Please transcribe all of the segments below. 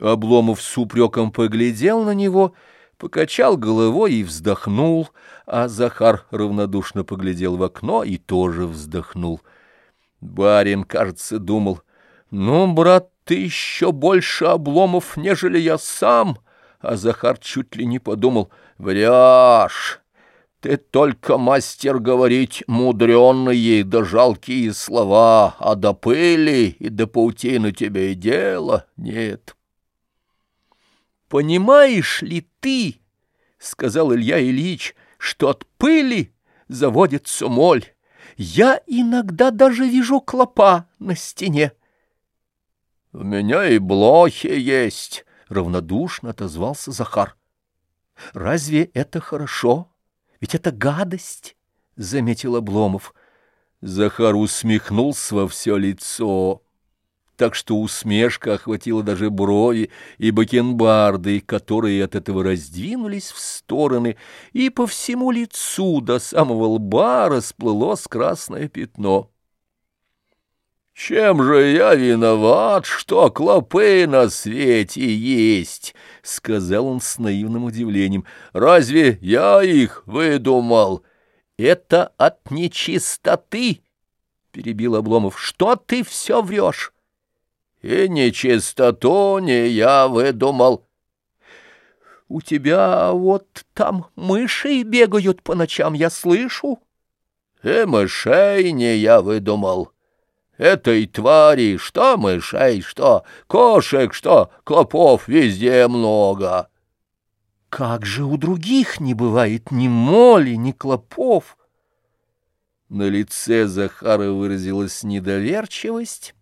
Обломов с упреком поглядел на него, покачал головой и вздохнул, а Захар равнодушно поглядел в окно и тоже вздохнул. Барин, кажется, думал, «Ну, брат, ты еще больше обломов, нежели я сам!» А Захар чуть ли не подумал, «Врешь! Ты только мастер говорить мудреные да жалкие слова, а до пыли и до паутины тебе и дело нет». «Понимаешь ли ты, — сказал Илья Ильич, — что от пыли заводится моль? Я иногда даже вижу клопа на стене». «У меня и блохи есть», — равнодушно отозвался Захар. «Разве это хорошо? Ведь это гадость», — заметил Обломов. Захар усмехнулся во все лицо так что усмешка охватила даже брови и бакенбарды, которые от этого раздвинулись в стороны, и по всему лицу до самого лба расплылось красное пятно. «Чем же я виноват, что клопы на свете есть?» — сказал он с наивным удивлением. «Разве я их выдумал?» «Это от нечистоты!» — перебил Обломов. «Что ты все врешь?» И нечистоту не я выдумал. У тебя вот там мыши бегают по ночам, я слышу. И мышей не я выдумал. Этой твари что мышей, что кошек, что клопов везде много. Как же у других не бывает ни моли, ни клопов? На лице Захара выразилась недоверчивость,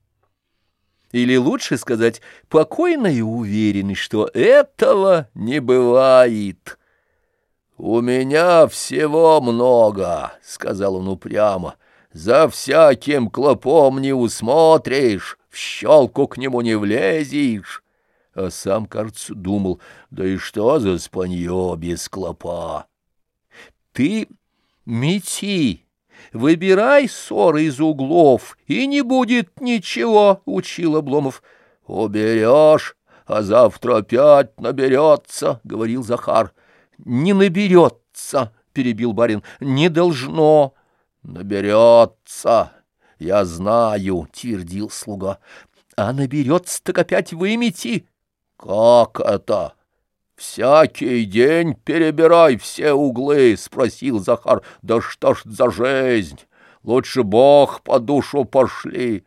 или лучше сказать, покойная уверенность, что этого не бывает. «У меня всего много», — сказал он упрямо, — «за всяким клопом не усмотришь, в щелку к нему не влезешь». А сам, кажется, думал, да и что за спанье без клопа? «Ты мети!» Выбирай ссоры из углов, и не будет ничего, — учил Обломов. — Уберешь, а завтра опять наберется, — говорил Захар. — Не наберется, — перебил барин, — не должно. — Наберется, я знаю, — твердил слуга. — А наберется, так опять вымети. — Как это? — «Всякий день перебирай все углы», — спросил Захар. «Да что ж за жизнь? Лучше Бог по душу пошли».